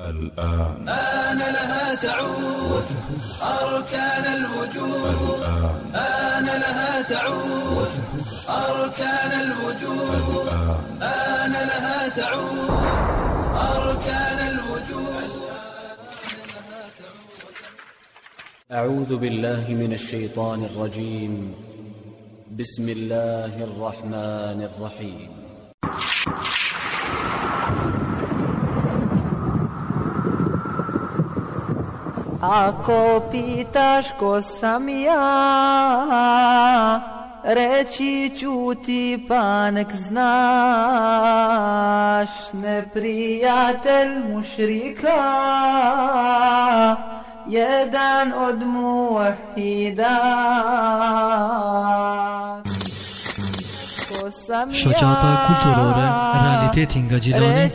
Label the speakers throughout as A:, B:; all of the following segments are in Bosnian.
A: الآن. آن لها تعود أركان الوجود. الآن. آن لها تعود أركان الوجود. الآن. آن لها تعود أركان الوجود.
B: أعوذ بالله من الشيطان الرجيم. بسم الله الرحمن الرحيم.
C: Ako pitaš ko sam ja, reći ću ti pa nek znaš, neprijatelj mušrika, jedan od muahida.
D: Shoqata kulturore, realitetin nga Gjilani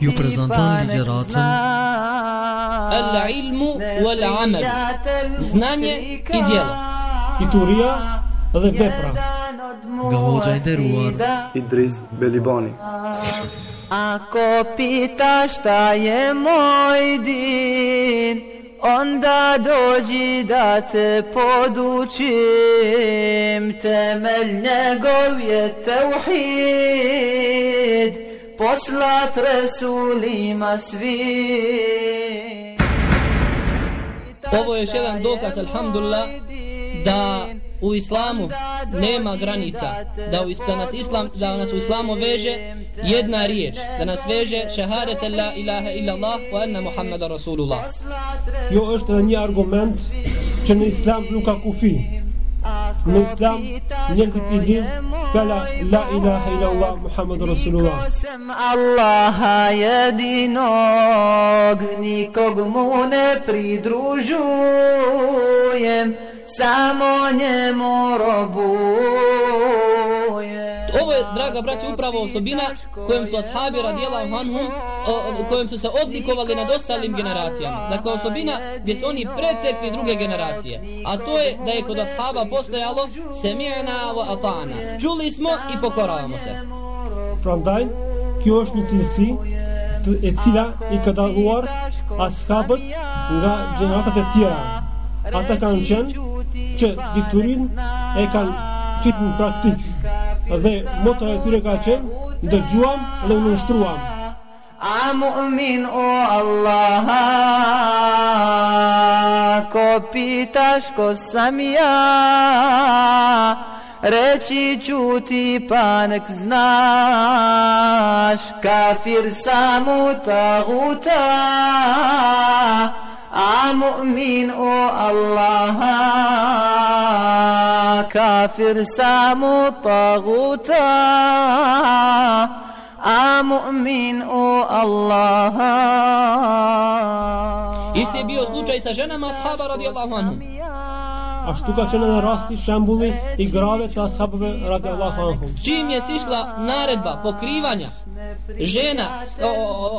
D: ju prezanton ligjeratën
E: Al-ilmu wal-amal Znanje i djelo
F: Ituria dhe vepra.
D: nga hoxha i nderuar
G: Idris Belibani.
C: Ako pitaš šta je moj din Onda dođi da te podučim Temelj njegov je teuhid Poslat Resulima svi
E: Ovo je još jedan dokaz, alhamdulillah, da u islamu nema granica. da, u, da nas islam da nas u islamu veže jedna riječ. Da nas veže shahadat la ilaha illa Allah wa anna muhammeda rasulullah.
F: Jo është edhe një argument? Që në islam nuk ka kufi në islam njerëzit i lidh kala la ilaha illa Allah muhammed rasulullah.
C: Allah jedinog nikog mu ne pridružujem samo njemu robuje.
E: Ovo je, draga braća, upravo osobina kojom su ashabi radijela anhum, kojom su se odlikovali nad ostalim generacijama. Dakle, osobina gdje su oni pretekli druge generacije. A to je da je kod ashaba postojalo semi'na wa ata'na. Čuli smo i pokoravamo se.
F: Prandaj, kjo është një cilësi e cila i ka dalluar ashabët nga gjeneratat e tjera. Ata kanë qenë që dikturin e kanë qitë në praktik. Dhe motra e tyre ka qenë dhe gjuam dhe në nështruam
C: A mu'min o Allah Ko pitaš ko sam ja Reći ti pa nek znaš Kafir sam u taguta A mu'min o Allah Kafir samo taguta A mu'min o Allah.
E: Isti je bio slučaj sa ženama ashaba radijallahu anhum
F: Ashtu ka qenë edhe rasti shembulli i grave të ashabëve radijallahu anhum.
E: Čim je sišla naredba pokrivanja žena,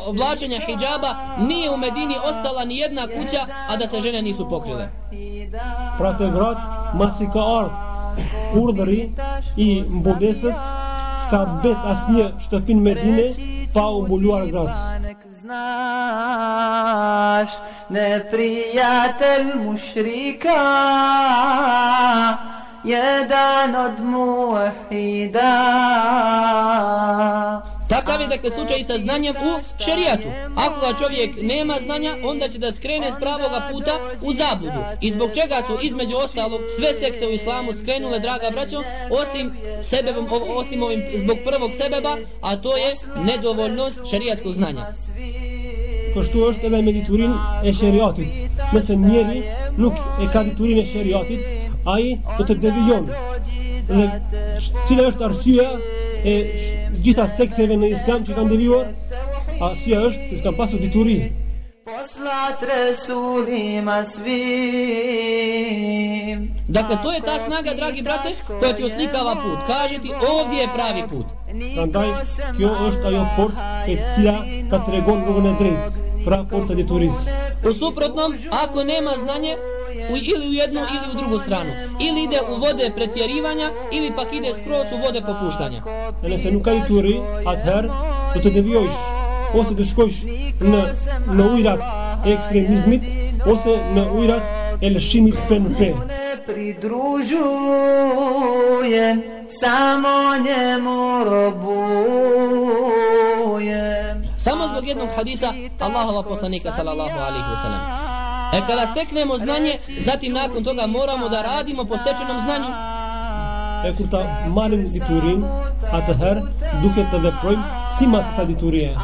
E: oblačenja hijjaba, nije u Medini ostala ni jedna kuća, a da se žene nisu pokrile.
F: Pra të gratë, masi ka ardhë urdhëri i mbudesës, s'ka bet asnjë shtëpin Medine pa u mbuluar gratë.
C: Znaš, neprijatelj mušrika, jedan od muahida.
E: Takav je dakle slučaj sa znanjem u šerijatu. Ako ga čovjek nema znanja, onda će da skrene s pravoga puta u zabludu. I zbog čega su između ostalog sve sekte u islamu skrenule, draga braćo, osim sebebom, osim ovim zbog prvog sebeba, a to je nedovoljnost šerijatskog znanja.
F: Kështu është edhe mediturin e shariatit. Nëse njeri nuk e ka diturin e shariatit, ai do të devijon. Dhe cila është arsyeja e gjitha sekteve në islam që kanë devijuar? Arsyeja është se s'kan pasur dituri.
C: Poslat Resulima svim
E: Dakle, to je ta snaga, dragi brate, koja ti oslikava put. Kaže ti, ovdje je pravi put.
F: Prandaj, kjo është ajo fort e cila ka të regon rrugën e drejtë, pra forca diturisë.
E: U suprotnom, ako nema znanje, u, ili u jednu ili u drugu stranu. Ili ide u vode pretjerivanja, ili pak ide skroz u vode popuštanja.
F: E nëse nuk ka dituri, atëherë do të devijojsh ose të shkojsh në në ujrat e ekstremizmit ose në ujrat e lëshimit për në fe.
C: ne pridružujem, samo njemu robujem.
E: Samo zbog jednog hadisa Allahova poslanika sallallahu alaihi wasallam. E kada steknemo znanje, zatim nakon toga moramo da radimo po stečenom znanju.
F: E kur ta marim diturin, atëherë duke të veprojmë si mas kësa diturie.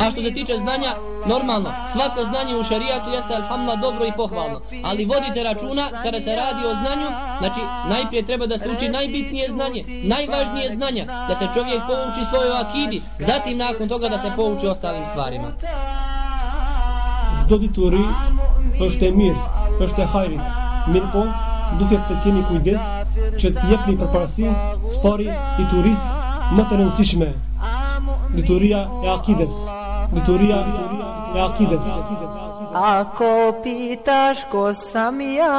E: A što se tiče znanja, normalno, svako znanje u šarijatu jeste alhamdulillah dobro i pohvalno. Ali vodite računa kada se radi o znanju, znači najprije treba da se uči najbitnije znanje, najvažnije znanja, da se čovjek pouči svojoj akidi, zatim nakon toga da se pouči ostalim stvarima.
F: Çdo dituri është e mirë, është e hajrit. Mirë po, duke të keni kujdes që të jepni përparësi spari dituris më të rëndësishme. Dituria e akides. Dituria e akides.
C: Ako pitaš ko sam ja,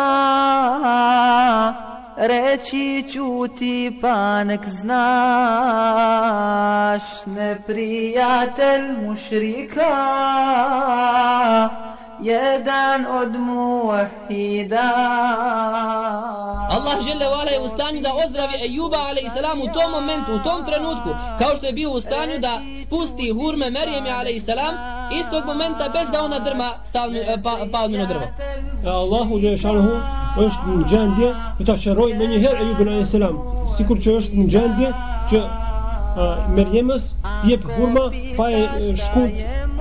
C: reći ću ti pa nek znaš, neprijatelj mušrika, jedan od muahida.
E: Allah žele vala je u stanju da ozdravi Ejuba a.s. u tom momentu, u tom trenutku, kao što je bio u stanju da spusti hurme Merijeme a.s. istog momenta bez da ona drma stalmi, e, pa, palmino drvo.
F: E Allahu është në gjendje të ta shëroj me njëherë Ejubin a.s. Sikur që është në gjendje që uh, Merjemës jep hurma pa e e, shkut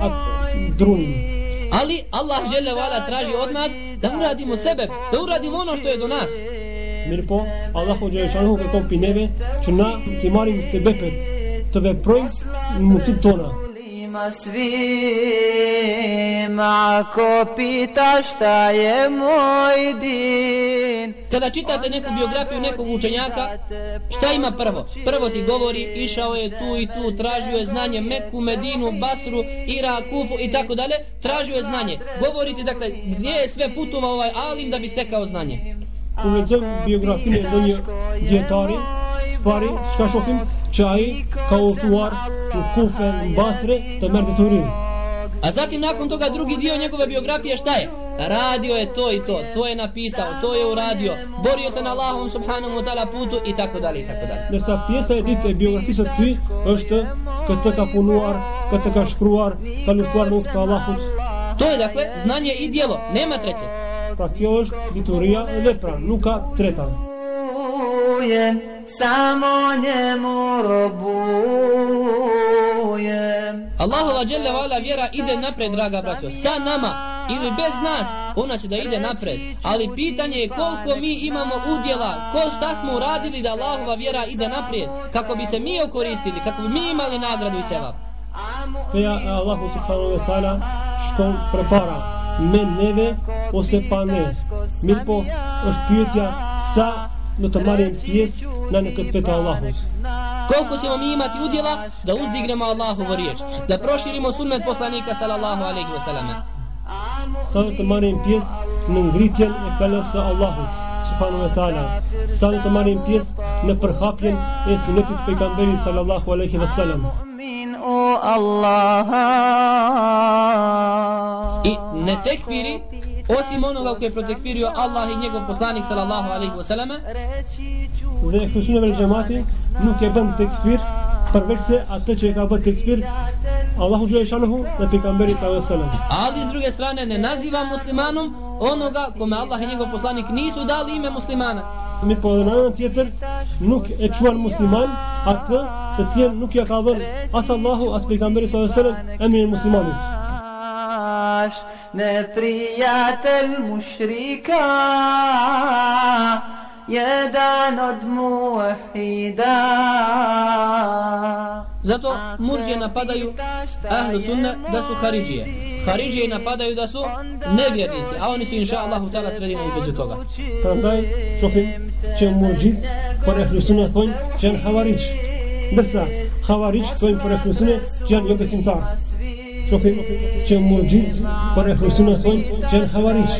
F: atë drunin.
E: Ali Allah žele vala traži od nas da uradimo sebe, da uradimo ono što je do nas.
F: Mirpo, Allahu Gjeshanuhu kërkon për neve që na të marim sebepet të veprojmë në mundësit tona.
C: Ima svim, ako pitaš šta je moj din,
E: Kada čitate neku biografiju nekog učenjaka, šta ima prvo? Prvo ti govori, išao je tu i tu, tražio je znanje Meku, Medinu, Basru, Irak, Kufu i tako dalje, tražio je znanje. Govori ti, dakle, gdje je sve putovao ovaj alim da bi stekao znanje.
F: Kur lexojmë biografinë e ndonjë spari, çka shohim që ai ka udhëtuar në Kufe, në Basre të merë diturin.
E: A zatim nakon toga drugi dio njegove biografije šta je? Radio je to i to, to je napisao, to je uradio, borio se na Allahom subhanahu wa ta'ala putu i tako dalje i tako dalje.
F: Ndërsa pjesa e ditë e biografisë së tij është këtë ka punuar, këtë ka shkruar, ka luftuar në rrugën e Allahut.
E: To je dakle znanje i djelo, nema treće.
F: Pra kjo është dituria e vepra, nuk ka treta.
C: robujem, samo njemu robujem.
E: Allahova dželle vala vjera ide napred, draga braćo, sa nama ili bez nas, ona će da ide napred. Ali pitanje je koliko mi imamo udjela, ko šta smo uradili da Allahova vjera ide naprijed, kako bi se mi okoristili, kako bi mi imali nagradu i sevap.
F: Feja e Allahu subhanahu wa taala shkon përpara me neve ose pa ne. Mirë po, sa në të marrjen pjesë në në këtë të Allahus.
E: Koku që më imat ju djela, da uz digne ma Allahu vërjesh, da proshiri më sunmet poslanika sallallahu aleyhi ve selleme.
F: Sa dhe të marrjen pjesë në ngritjen e kalës së Allahut, subhanu ve ta'ala, sa dhe të marrjen pjesë në përhapjen e sunetit pejgamberit sallallahu aleyhi ve
C: selleme. O Allah,
E: në tekfiri osim onoga koji je protekfirio Allah i njegov poslanik sallallahu alaihi wasallam,
F: Dhe kësuneve në gjemati nuk e bën tekfir përveç se atë që e ka bën tekfir Allahu Gjellëshanuhu dhe pejgamberi sallallahu alaihi wasallam.
E: ali s druge strane ne naziva muslimanom onoga kome Allah i njegov poslanik nisu dali ime muslimana.
F: Mi po dhe në anën tjetër nuk e quan musliman atë të cilën nuk ja ka dhënë as Allahu as pejgamberi sallallahu alaihi wasallam emrin e muslimanit.
C: Naš neprijatelj mušrika Jedan od muahida
E: Zato murđije napadaju ahlu sunna da su haridžije. Haridžije napadaju da su nevjernici, a oni su inša Allahu ta'ala sredina između toga.
F: Prandaj shohim që murgjit për e hlusune thonë që janë havariq. Ndërsa havariq thonë për e hlusune që janë jo besimtar. profet që murxhit për refusune thonë që janë havarish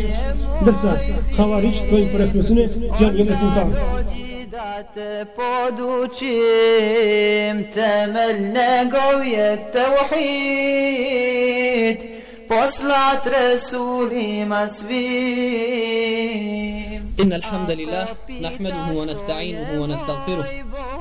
F: ndërsa havarish thonë për refusune që janë
C: besimtarë podučim temeljne govje tevhid poslat Resulima svim
E: إن الحمد لله نحمده ونستعينه ونستغفره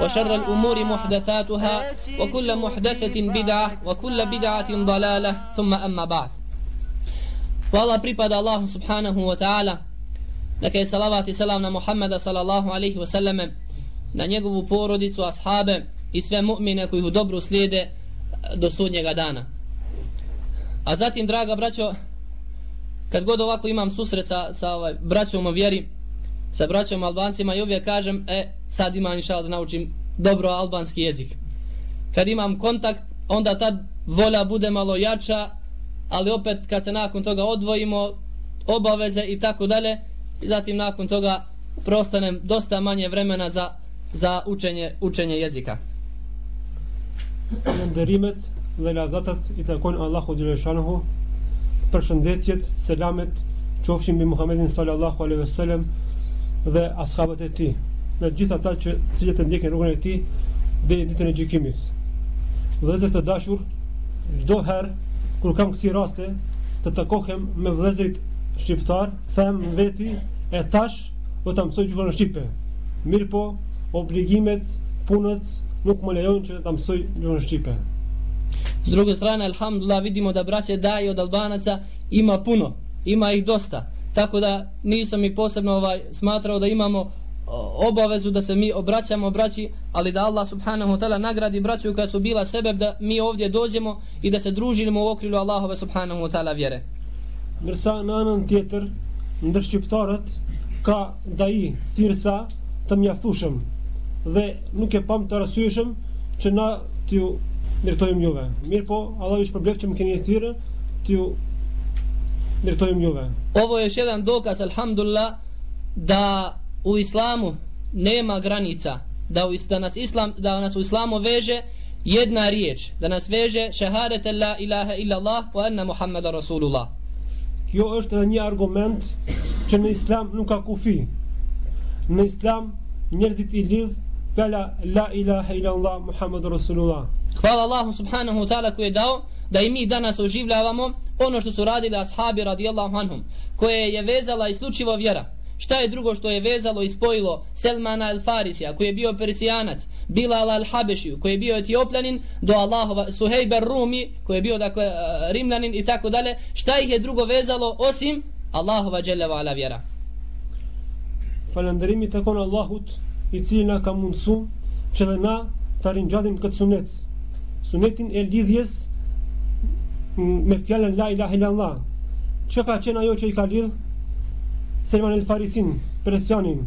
E: وشر الأمور محدثاتها وكل محدثة بدعة وكل بدعة ضلالة ثم أما بعد Hvala pripada Allahu subhanahu wa ta'ala Neka je salavat i salam na Muhammeda sallallahu alaihi wa sallame Na njegovu porodicu, ashabe I sve mu'mine koji ih dobro slijede do sudnjega dana A zatim, draga braćo Kad god ovako imam susret sa, sa ovaj, braćom o vjeri Sa braćom albancima i uvijek kažem E, sad imam inšal da naučim dobro albanski jezik. Kad imam kontakt Onda tad volja bude malo jača ali opet kad se nakon toga odvojimo obaveze i tako dalje i zatim nakon toga prostanem dosta manje vremena za, za učenje, učenje jezika.
F: Nderimet dhe ladhatat i takon Allahu Gjeleshanahu përshëndetjet, selamet qofshin bi Muhammedin sallallahu alaihi wasallam dhe ashabët e ti në gjitha ta që cilët të ndjekin rrugën e ti dhe ditën e gjikimit dhe dhe të dashur gjdo herë kur kam kësi raste të të kohem me vëzërit shqiptar, them veti e tash do të mësoj gjuhën shqipe. Mirë po, obligimet, punët nuk më lejojnë që të mësoj gjuhën shqipe.
E: S druge strane, alhamdulillah, vidimo da braće daje od Albanaca ima puno, ima ih dosta. Tako da nisam i posebno ovaj smatrao da imamo obavezu da se mi obraćamo braći, ali da Allah subhanahu wa ta'ala nagradi braću koja su bila sebeb da mi ovdje dođemo i da se družimo u okrilu Allahove subhanahu wa ta'ala vjere.
F: Nërsa në anën tjetër, ndër shqiptarët ka da i thirësa të mjaftushëm dhe nuk e pam të rësyshëm që na t'ju mirëtojmë juve. Mirë po, Allah ishë përblek që më keni e thirë t'ju.
E: Ovo je još jedan dokaz, alhamdulillah, da u islamu nema granica da, u, da, nas islam, da nas u islamu veže jedna riječ da nas veže šahadet la ilaha illa Allah wa anna Muhammeda Rasulullah
F: Kjo është edhe një argument që në islam nuk ka kufi. Në islam njerëzit i lidh fjala la ilaha illa Allah Muhammed Rasulullah.
E: Hvala Allahu subhanahu wa ta'ala koji je dao da i mi danas oživljavamo ono što su radili ashabi radijallahu anhum koje je vezala isključivo vjera Šta je drugo što je vezalo i spojilo Selmana el Farisija, koji je bio Persijanac, Bilal al Habešiju, koji je bio Etiopljanin, do Allahova, Suhejber Rumi, koji je bio dakle Rimljanin i tako dalje. Šta ih je drugo vezalo osim Allahova dželeva ala vjera?
F: Falënderimi të konë Allahut, i cili na ka mundësu që dhe na të rinjadhim këtë sunet. Sunetin e lidhjes me fjallën la ilaha illallah. Që ka qenë ajo që i ka lidhë Selman el Farisin, Persianin,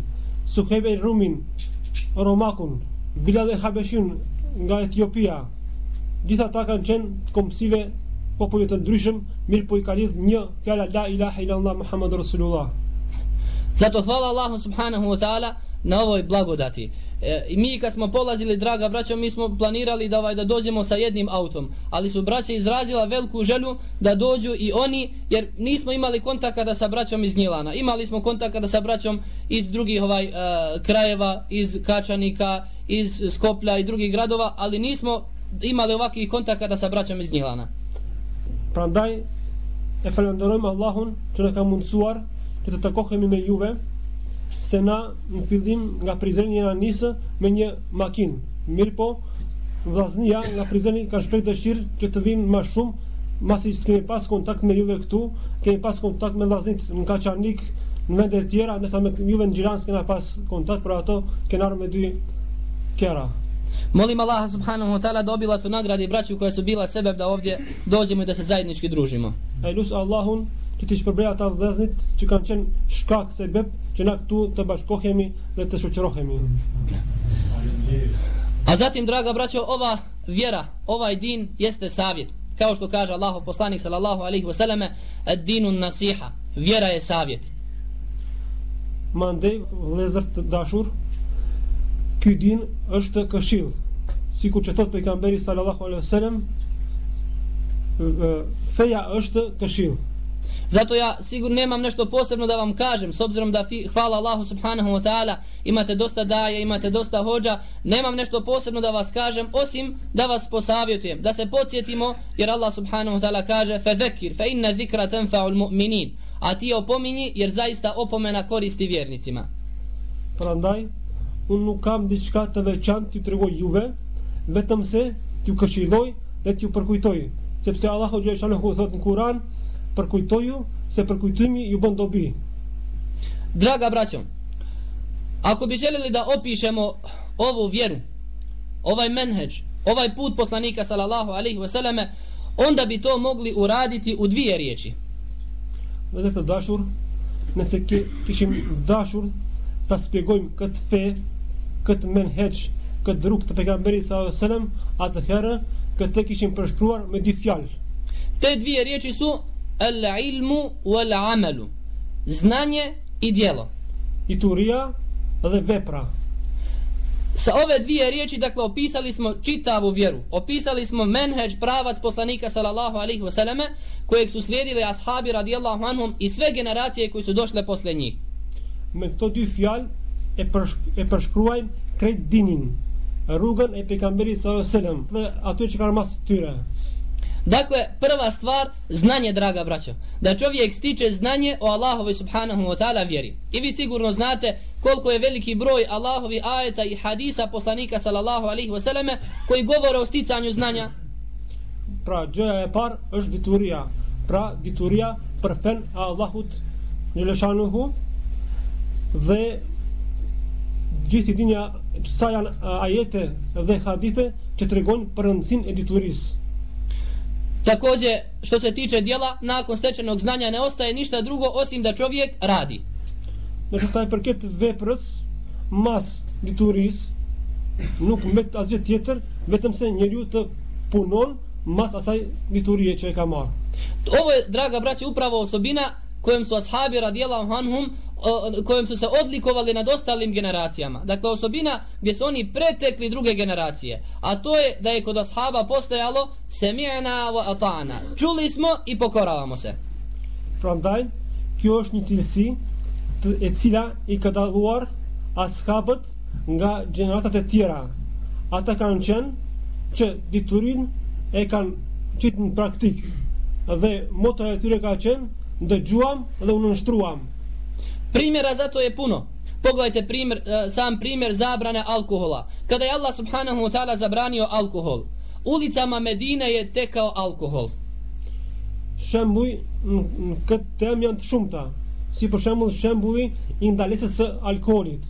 F: Suheb el Rumin, Romakun, Bilal e Habeshin nga Etiopia. Gjitha ta kanë qenë komësive popullet të ndryshëm, mirë po i ka lidh një fjala la ilaha illallah Muhammad Rasulullah.
E: Zato hvala Allahu subhanahu wa ta'ala na ovoj blagodati. E, mi kad smo polazili, draga braćo, mi smo planirali da ovaj da dođemo sa jednim autom, ali su braće izrazila veliku želju da dođu i oni, jer nismo imali kontakta sa braćom iz Njilana. Imali smo kontakta sa braćom iz drugih ovaj e, krajeva, iz Kačanika, iz Skoplja i drugih gradova, ali nismo imali ovakvih kontakata sa braćom iz Njilana.
F: Prandaj e falenderojmë Allahun që na ka mundësuar që të takohemi me juve se na në fillim nga Prizren jena nisë me një makinë. Mirë po, vllaznia nga prizreni kanë shpejt dëshirë që të vinë më shumë masi s'kemi pas kontakt me juve këtu, kemi pas kontakt me vllaznit në Kaçanik, në vende të tjera, ndërsa me juve në Gjiran s'kena pas kontakt, për ato kena me dy kjera.
E: Molim Allaha subhanahu wa ta'ala da obila tu nagradi braću koja su bila sebeb da ovdje dođemo i da se zajednički družimo.
F: E lusë Allahun që ti shpërbrej ata vëznit që kanë qenë shkak se beb që na këtu të bashkohemi dhe të shoqërohemi.
E: A zatim, draga braćo, ova vjera, ovaj din jeste savjet. Kao što kaže Allahu poslanik sallallahu alaihi wa sallame, ad dinu nasiha. Vjera je savjet.
F: Mandej, vlezër të dashur, ky din është këshill. Sikur që thot pejgamberi sallallahu alaihi wasallam, feja është këshill.
E: Zato ja sigurno nemam nešto posebno da vam kažem, s obzirom da fi, hvala Allahu subhanahu wa ta'ala, imate dosta daje, imate dosta hođa, nemam nešto posebno da vas kažem, osim da vas posavjetujem, da se podsjetimo, jer Allah subhanahu wa ta'ala kaže, fe zekir, fe inna zikra tenfa'ul mu'minin, a ti opominji, jer zaista opomena koristi vjernicima.
F: Prandaj, unë nuk kam diçka të veçantë t'ju tregoj juve, vetëm se t'ju këshilloj dhe t'ju përkujtoj, sepse Allahu xhaleshalahu thot në Kur'an, përkujtoju se përkujtimi ju bën dobi.
E: Draga braćo, ako bi željeli da opišemo ovu vjeru, ovaj menheđ, ovaj put poslanika sallallahu alaihi wasallam, onda bi to mogli uraditi u dvije riječi.
F: Dhe të dashur, nëse ke, kishim dashur ta spjegojmë këtë fe, këtë menheq, këtë druk të pejgamberit sallallahu alaihi wasallam, atëherë këtë kishim përshkruar me dy fjalë.
E: Te dvije riječi su al ilmu wal amalu. Znanje i djelo.
F: I turia dhe vepra.
E: Sa ove dvije riječi, dakle, opisali smo čitavu vjeru. Opisali smo menheđ pravac poslanika sallallahu alaihi wasallam kojeg su slijedili ashabi radijallahu anhum i sve generacije koji su došle posle njih.
F: Me këto dy fjalë e, përsh, e përshkruajmë krejt dinin, rrugën e pejgamberit sallallahu alaihi wasallam dhe ato që kanë mas tyre.
E: Dakle, prva stvar, znanje, draga braćo. Da čovjek stiče znanje o Allahovi subhanahu wa ta'ala vjeri. I vi sigurno znate koliko je veliki broj Allahovi ajeta i hadisa poslanika sallallahu alaihi wasallame koji govore o sticanju znanja.
F: Pra, gjëja e par është dituria. Pra, dituria për fen a Allahut një lëshanuhu dhe gjithi dinja sa janë ajete dhe hadithe që të regojnë për rëndësin e diturisë.
E: Takođe, što se tiče djela, nakon stečenog znanja ne ostaje ništa drugo osim da čovjek radi.
F: Në që staj përket veprës, mas dituris, nuk met asgjë tjetër, vetëm se njeriu të punon mas asaj që e ka marrë.
E: Ovo je, draga braće, upravo osobina kojom su ashabi radijallahu anhum kojom su se odlikovali nad ostalim generacijama. Dakle, osobina gdje su oni pretekli druge generacije. A to je da je kod ashaba postojalo semi'na wa ata'na. Čuli smo i pokoravamo se.
F: Prandaj, kjo është një cilësi të, e cila i ka dalluar ashabët nga gjeneratat e tjera. Ata kanë qenë që diturin e kanë qitë në praktik dhe motra e tyre ka qenë dëgjuam dhe unë nështruam
E: Primjera zato je puno. Pogledajte primjer, sam primjer zabrane alkohola. Kada je Allah subhanahu wa ta'ala zabranio alkohol, ulicama Medine je tekao alkohol.
F: Shembuj në këtë tem janë të shumta. Si për shembull shembulli i ndalesës së alkoolit.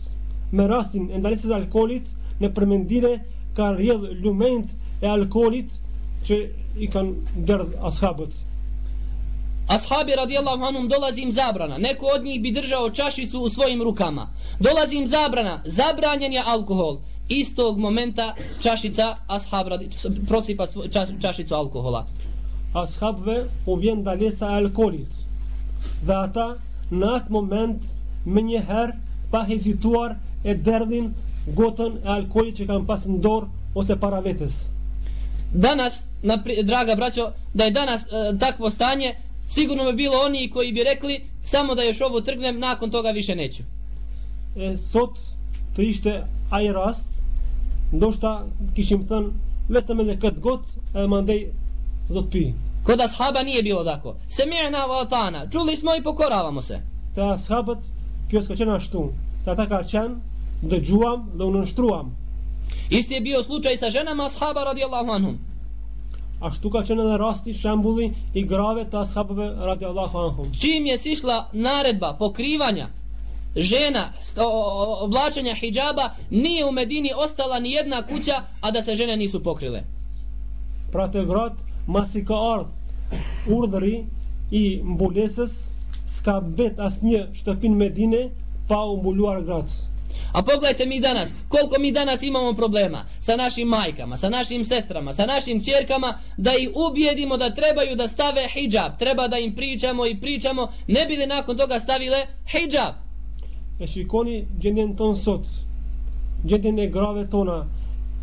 F: Me rastin e ndalesës së alkoolit në përmendire ka rrjedh lument e alkoolit që i kanë derdh ashabët.
E: Ashabi radijallahu anhum dolazi im zabrana. Neko od njih bi držao čašicu u svojim rukama. Dolazi im zabrana. Zabranjen je alkohol. Istog momenta čašica ashab radi, prosipa ča, čašicu alkohola.
F: Ashabve u vjen dalesa e alkoolit. Dhe ata në atë moment me njëherë pa hezituar e derdhin gotën e alkoolit që kanë pas në dorë ose para vetës.
E: Danas, na, draga braćo, da je danas e, takvo stanje, sigurno bi bilo oni koji bi rekli samo da još ovo trgnem, nakon toga više neću.
F: E, sot të ishte ai rast, ndoshta kishim thënë vetëm edhe këtë gotë e mandej zot pi.
E: Kod ashaba nije bilo tako. Se mirë na vatana, čuli smo i pokoravamo se.
F: Te ashabët, kjo s'ka qenë ashtu. Te ata ka qenë, dëgjuam dhe unë nështruam.
E: Isti je bio slučaj sa ženama ashaba radijallahu anhum.
F: Ashtu ka qenë edhe rasti shembulli i grave të ashabëve radiallahu anhum.
E: Čim je sišla naredba pokrivanja žena, oblačenja hijjaba, nije u Medini ostala ni jedna kuća, a da se žene nisu pokrile.
F: Pra të gratë, masi ka ardhë urdhëri i mbulesës, s'ka bet asnjë shtëpin Medine pa u mbuluar gratë.
E: A pogledajte mi danas, koliko mi danas imamo problema sa našim majkama, sa našim sestrama, sa našim čerkama, da ih ubijedimo da trebaju da stave hijab. Treba da im pričamo i pričamo, ne bi li nakon toga stavile hijab.
F: Znači, e shikoni gjendjen ton sot, gjendjen e grave tona,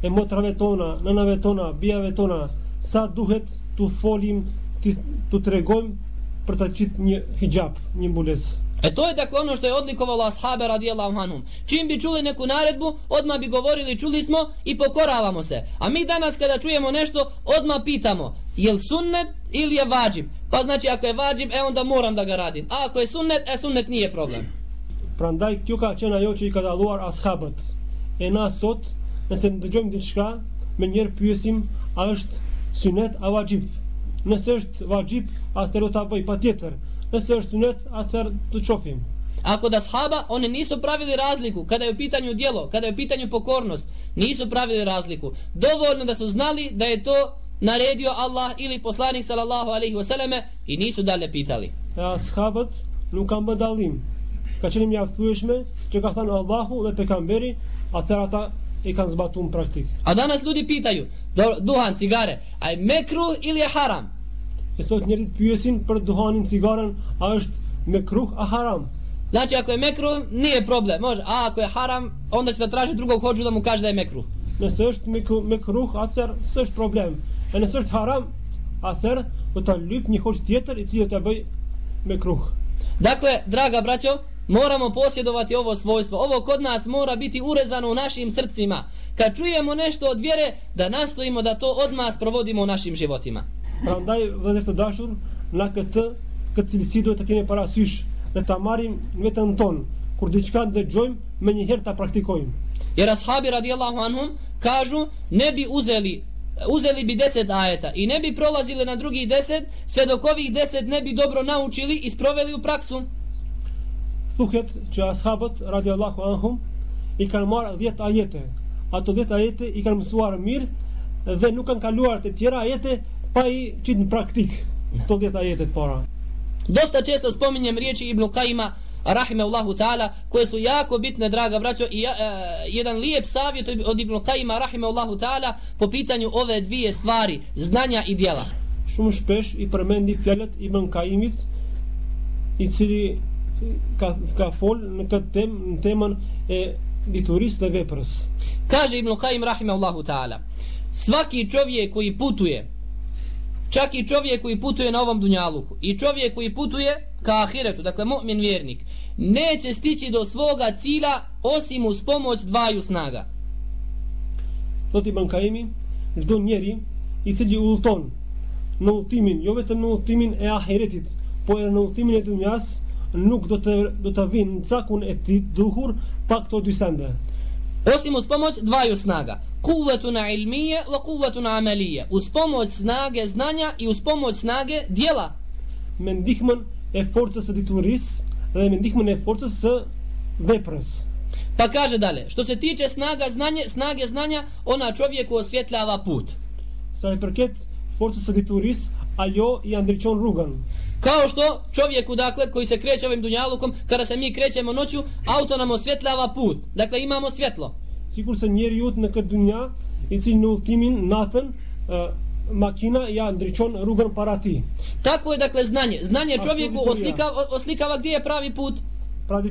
F: e motrave tona, nënave tona, bijave tona, sa duhet të folim, të, të tregojmë për të qitë një hijab, një mbulesë.
E: E to je dakle ono što je odlikovalo ashabe radijallahu anhum. Čim bi čuli neku naredbu, odmah bi govorili čuli smo i pokoravamo se. A mi danas kada čujemo nešto, odmah pitamo, je li sunnet ili je vađib? Pa znači ako je vađib, e onda moram da ga radim. A ako je sunnet, e sunnet nije problem.
F: Prandaj kjo ka qenë ajo që i ka dalluar ashabët. E na sot, nëse e, dëgjojmë diçka, me njerë pyesim a është sunet a vajib. Nëse është vajib, atëherë do ta bëj patjetër. Është sunet, atëherë të qofim.
E: A kod ashaba oni nisu pravili razliku kada je u pitanju djelo, kada je u pitanju pokornost, nisu pravili razliku. Dovoljno da su znali da je to naredio Allah ili poslanik sallallahu alaihi wasallame i nisu dalje pitali.
F: E ashabët nuk kanë bë dallim. Ka qenë mjaftueshme që ka thënë Allahu dhe pejgamberi, atëherë ata e kanë zbatuar në praktik.
E: A danas ljudi pitaju, duhan, cigare, a je mekruh ili je haram?
F: E sot njerëzit pyesin për duhanin, cigaren, a është me kruh a haram?
E: Znači ako je mekruh, nije problem, može. A ako je haram, onda će da traži drugog hođu da mu kaže da je mekruh.
F: Nëse është me, kru- me kruh, atëherë s'është problem. E nëse është haram, atëherë do ta lyp një hoç tjetër i cili do ta bëj me kruh.
E: Dakle, draga braćo, moramo posjedovati ovo svojstvo. Ovo kod nas mora biti urezano u našim srcima. Kad čujemo nešto od vjere, da nastojimo da to odmah sprovodimo u našim životima.
F: Prandaj vëllezër të dashur, na këtë këtë cilësi duhet të kemi parasysh dhe ta marrim në veten tonë. Kur diçka dëgjojmë, më njëherë ta praktikojmë.
E: Jer ashabi radijallahu anhum kažu ne bi uzeli uzeli bi deset ajeta i ne bi prolazili na drugih deset sve dok ovih deset ne bi dobro naučili i sproveli u praksu.
F: Thuhet që ashabët radiallahu anhum i kanë marrë 10 ajete. Ato 10 ajete i kanë mësuar mirë dhe nuk kanë kaluar të tjera ajete pa i qitë në praktik. 10 ajete të para.
E: Dosta često spominjem riječi Ibn Kajima rahimehullahu ta'ala koje su jako bitne draga braćo i uh, jedan lijep savjet od Ibn Kajima rahimehullahu ta'ala po pitanju ove dvije stvari znanja i djela
F: Shumë shpesh i përmendi fjalët i Ibn Kaimit i cili ka ka fol në këtë temë, në temën e diturisë dhe veprës.
E: kaže Ibn Kajim rahimehullahu ta'ala svaki čovjek koji putuje čak i čovjek koji putuje na ovom dunjaluku i čovjek koji putuje ka ahiretu, dakle mu'min vjernik neće stići do svoga cilja osim uz pomoć dvaju snaga
F: Thot Ibn Kaimi, çdo njeri i cili udhton në udhtimin, jo vetëm në udhtimin e ahiretit, po edhe në udhtimin e dunjas, nuk do të do të vinë në cakun e tij duhur pa këto dy sende
E: osim uz pomoć dvaju snaga kuvetuna ilmije wa kuvetuna amelije uz pomoć snage znanja i uz pomoć snage djela
F: Me ndihmën e forcës së diturisë dhe me ndihmën e forcës së veprës.
E: pa kaže dalje što se tiče snaga znanje, snage znanja ona čovjeku osvjetljava put
F: Sa i përket forcës së diturisë, ajo i ndriçon rrugën.
E: Kao što čovjeku, dakle, koji se kreće ovim dunjalukom, kada se mi krećemo noću, auto nam osvjetljava put. Dakle, imamo svjetlo.
F: Sikur se njeriu në këtë dunja, i cili në udhtimin natën, ë, makina ja ndriçon rrugën para tij.
E: Tako je, dakle, znanje. Znanje čovjeku
F: što bi to
E: oslika, oslikava gdje je pravi put.
F: Pra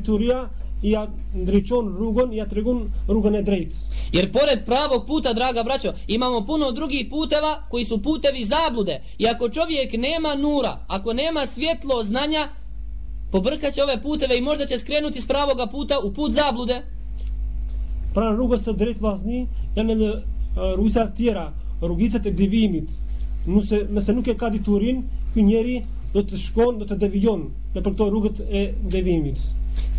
F: ja ndriçon rrugën, ja tregon rrugën e drejtë.
E: Jer pored pravog puta, draga braćo, imamo puno drugih puteva koji su putevi zablude. I ako čovjek nema nura, ako nema svjetlo znanja, pobrkaće ove puteve i možda će skrenuti s pravoga puta u put zablude.
F: Pra rrugës së drejtë vllazni janë edhe rrugësa të tjera, rrugicat e devijimit. Nëse nëse nuk e ka diturin, ky njeri do të shkon, do të devijon në për këto rrugët e devijimit.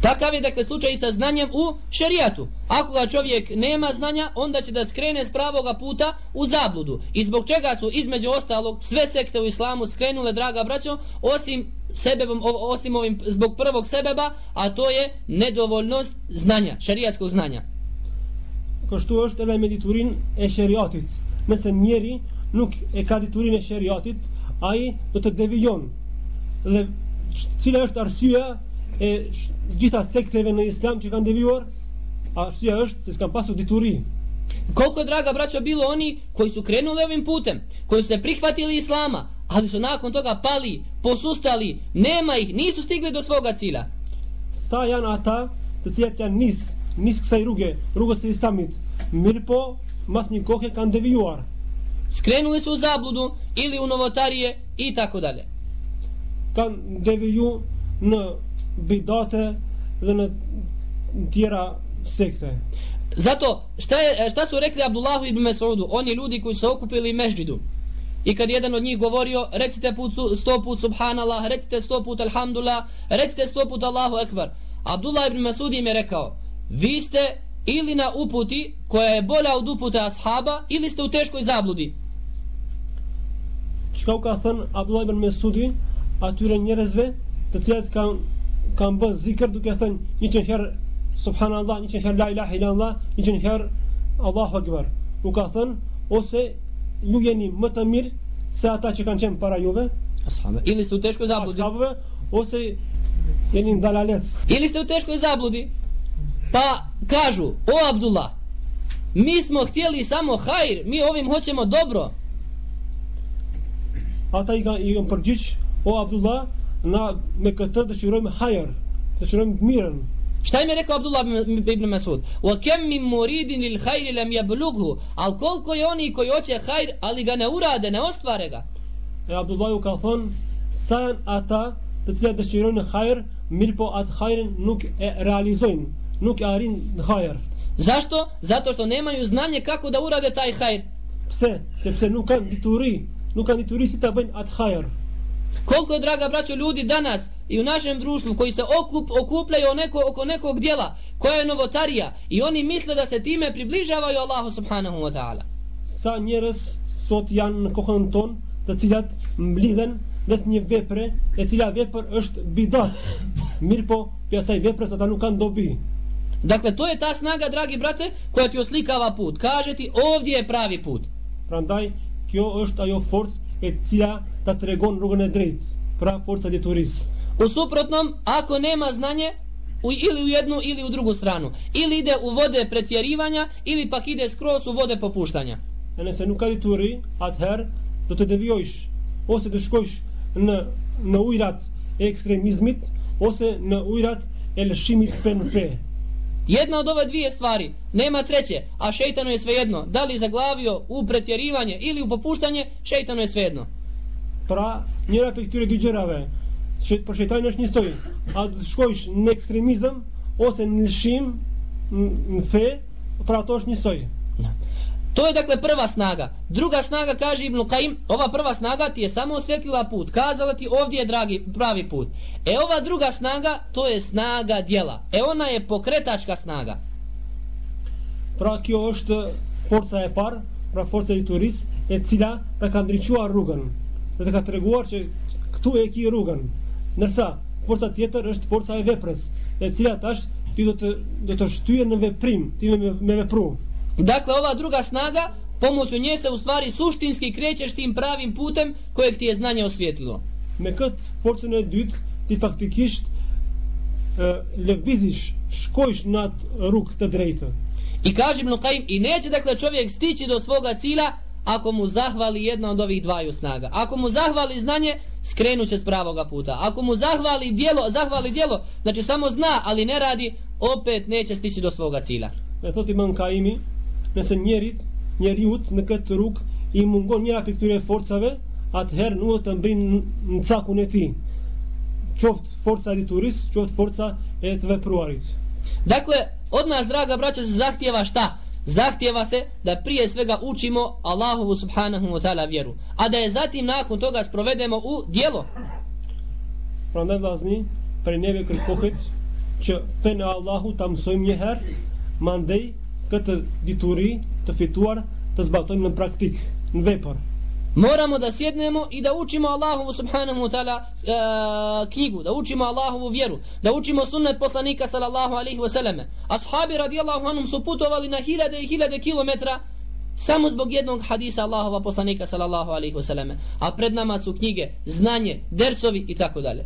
E: Takav je dakle slučaj i sa znanjem u šerijatu. Ako ga čovjek nema znanja, onda će da skrene s pravoga puta u zabludu. I zbog čega su između ostalog sve sekte u islamu skrenule, draga braćo, osim sebebom, osim ovim zbog prvog sebeba, a to je nedovoljnost znanja, šerijatskog znanja.
F: Kështu është edhe me diturin e shariatit. Nëse njeri nuk e ka diturin e shariatit, ai do të devijon. Dhe cila është arsyeja e gjitha sekteve në islam që kanë devijuar? Arsyeja është se s'kan pasur dituri.
E: Koliko draga braćo bilo oni koji su krenuli ovim putem, koji su se prihvatili islama, ali su nakon toga pali, posustali, nema ih, nisu stigli do svoga cilja.
F: Sa janë ata të cilat janë nis, nis kësaj rruge, rrugës së islamit. Mirë po, mas një kohë kanë devijuar.
E: Skrenuli su u zabludu ili u novotarije i tako dalje.
F: Kanë deviju në bidate dhe në tjera sekte.
E: Zato, šta, je, šta su rekli Abdullahu ibn Mesudu, oni ljudi koji su okupili mežđidu, I kad jedan od njih govorio, recite put, sto put subhanallah, recite sto put alhamdulillah, recite sto put Allahu ekbar. Abdullah ibn Masudi im je rekao, vi ste ili na uputi koja je bolja od upute ashaba, ili ste u teškoj zabludi.
F: Qka u ka thënë Abdullah ibn Mesudi atyre njerëzve të cilat kanë kan bën zikr duke thënë një qenë herë subhanallah, një qenë herë la ilaha illallah, një qenë herë Allahu akbar. U ka thënë ose ju jeni më të mirë se ata që kanë qenë para juve,
E: Ashabe. Ili ste u teškoj zabludi.
F: ashabëve, ose jeni në dalalet.
E: Ili ste u teškoj zabludi. Pa kažu, o Abdullah, mi smo htjeli samo hajr, mi ovim hoćemo dobro.
F: Ata i kanë i kanë përgjigj, o Abdullah, na me këtë dëshirojmë hajër, dëshirojmë të mirën.
E: Šta im je rekao Abdullah ibn Masud? Wa kam min muridin lil khair lam yablughu. Al koliko je oni koji hoće hajr, ali ga ne urade, ne ostvare ga.
F: E Abdullah u ka thonë, sa janë ata të cilat dëshirojnë hajër, mirë po atë hajrin nuk e realizojnë, nuk e arrin në hajër.
E: Zašto? Zato što nemaju znanje kako da urade taj hajr.
F: Pse? Sepse nuk kanë dituri, nuk kanë dituri si ta bëjnë atë hajër.
E: Koliko je, draga braćo, ljudi danas i u našem društvu koji se okup, okupljaju o neko, oko nekog dijela koja je novotarija i oni misle da se time približavaju Allahu subhanahu wa ta'ala.
F: Sa njerëz sot janë në kohën tonë, të cilat mblidhen vetë një vepre, e cila vepër është bidat. Mirë po, për asaj veprës ata nuk kanë dobi.
E: Dakle, to je ta snaga, dragi brate, koja ti oslikava put. Kaže ti, ovdje je pravi put.
F: Prandaj, kjo është ajo forcë e cila ta tregon rrugën e drejtë, pra forca e diturisë.
E: U suprotnom, ako nema znanje, u, ili u jednu ili u drugu stranu. Ili ide u vode pretjerivanja, ili pak ide skroz u vode popuštanja.
F: E nëse nuk ka dituri, atëherë do të devijojsh, ose të shkojsh në, në ujrat e ekstremizmit, ose në ujrat e lëshimit për në fe.
E: Jedna od ove dvije stvari, nema treće, a šeitanu je svejedno. Da li zaglavio u pretjerivanje ili u popuštanje, šeitanu je svejedno.
F: Pra, njëra për këtyre dy gjërave, shet, për shejtanin është njësoj, a do të shkojsh në ekstremizëm ose në lëshim, në, fe, pra ato është njësoj.
E: To je dakle prva snaga. Druga snaga kaže Ibn Qaim, ova prva snaga ti je samo osvjetlila put, kazala ti ovdje je dragi pravi put. E ova druga snaga, to je snaga djela. E ona je pokretačka snaga.
F: Pra kjo është forca e parë, pra forca e turisë, e cila ta ka ndriçuar rrugën. Dhe të ka treguar që këtu e ki rrugën. Ndërsa forca tjetër është forca e veprës, e cila tash ti do të do të shtyje në veprim, ti me, me vepru.
E: Dakle, ova druga snaga, pomoću nje se u stvari suštinski krećeš tim pravim putem kojeg ti je znanje osvjetlilo.
F: Me këtë forcën e dytë, ti faktikisht lëvizish, shkojsh në atë rrugë të drejtë.
E: I kaže Ibn Qaim, i neće dakle čovjek stići do svoga cilja ako mu zahvali jedna od ovih dvaju snaga. Ako mu zahvali znanje, skrenut će s pravoga puta. Ako mu zahvali djelo, zahvali djelo, znači samo zna, ali ne radi, opet neće stići do svoga cilja.
F: E thot Imam Kaimi, nëse njerit, njeriut në këtë rrugë i mungon njëra për këtyre forcave, atëherë nuk do të mbrin në cakun e tij. Qoftë forca e dituris, qoftë forca e të vepruarit.
E: Dakle, od nas, draga braća, se zahtjeva šta? Zahtjeva se da prije svega učimo Allahovu subhanahu wa ta'ala vjeru. A da je zatim nakon toga sprovedemo u dijelo.
F: Prandaj vllazni, për neve kërkohet që fenë e Allahu ta mësojmë një mandej këtë dituri të fituar të zbatojmë në praktik, në vepër.
E: Moramo da sjednemo i da učimo Allahovu subhanahu wa ta'ala e, knjigu, da učimo Allahovu vjeru, da učimo sunnet poslanika sallallahu alaihi wa sallame. Ashabi radijallahu anhum su putovali na hiljade i hiljade kilometra samo zbog jednog hadisa Allahova poslanika sallallahu alaihi wa sallame. A pred nama su knjige, znanje, dersovi i tako dalje.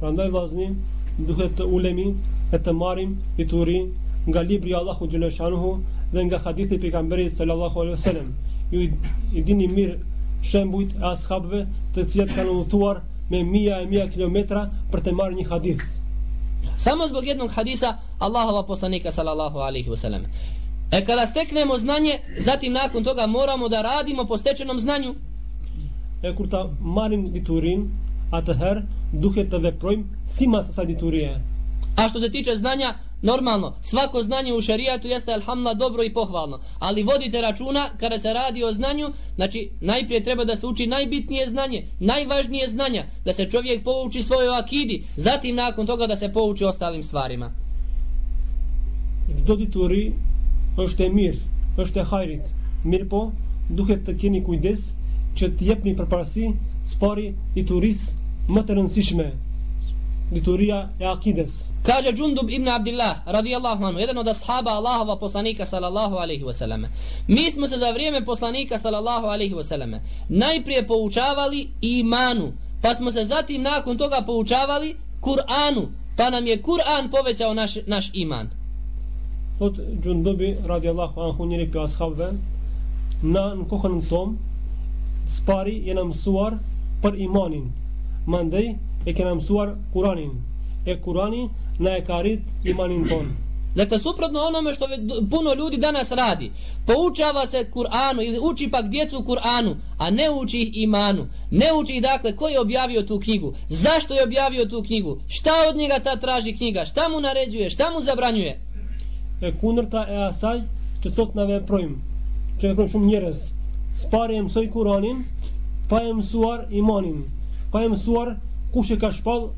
F: Prandaj vllazni, duhet të ulemi e të marrim dituri nga libri Allahu xhaleshanuhu dhe nga hadithi pejgamberit sallallahu alaihi wasallam. Ju i dini mirë shembujt e ashabëve të cilët kanë udhëtuar me mija e mija kilometra për të marrë një hadith.
E: Samo zbog jednog hadisa Allahova poslanika sallallahu alaihi wa sallam. E kada steknemo znanje, zatim nakon toga moramo da radimo po stečenom znanju.
F: E kur ta marrim diturin, atëherë duhet të veprojmë si mas asaj diturie.
E: A što se tiče znanja, normalno, svako znanje u šarijatu jeste alhamla dobro i pohvalno, ali vodite računa kada se radi o znanju, znači najprije treba da se uči najbitnije znanje, najvažnije znanja, da se čovjek pouči svojoj akidi, zatim nakon toga da se pouči ostalim stvarima.
F: Çdo dituri është e mirë, është e hajrit. Mirë po, duhet të keni kujdes që të jepni përparësi spari turis, më të rëndësishme, dituria e akides.
E: Kaže Džundub ibn Abdillah, radijallahu anhu, jedan od ashaba Allahova poslanika sallallahu alaihi wasallam. Mi smo se za vrijeme poslanika sallallahu alaihi wasallam najprije poučavali imanu, pa smo se zatim nakon toga poučavali Kur'anu, pa nam je Kur'an povećao naš, naš iman.
F: Thot Džundubi radijallahu anhu, njëri për ashabëve, na kohanom tom, spari jena suar par imanin, mandej e kena suar Kuranin, e Kurani na e ka rrit imanin ton.
E: Dakle, suprotno onome što puno ljudi danas radi. Poučava se Kur'anu ili uči pak djecu Kur'anu, a ne uči ih imanu. Ne uči ih, dakle, ko je objavio tu knjigu, zašto je objavio tu knjigu, šta od njega ta traži knjiga, šta mu naređuje, šta mu zabranjuje.
F: E kundërta e asaj që sot na veprojmë, që veprojmë shumë njerëz. Spari e mësoj Kuranin, pa e mësuar imanin, pa e mësuar kush e ka shpall